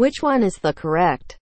Which one is the correct?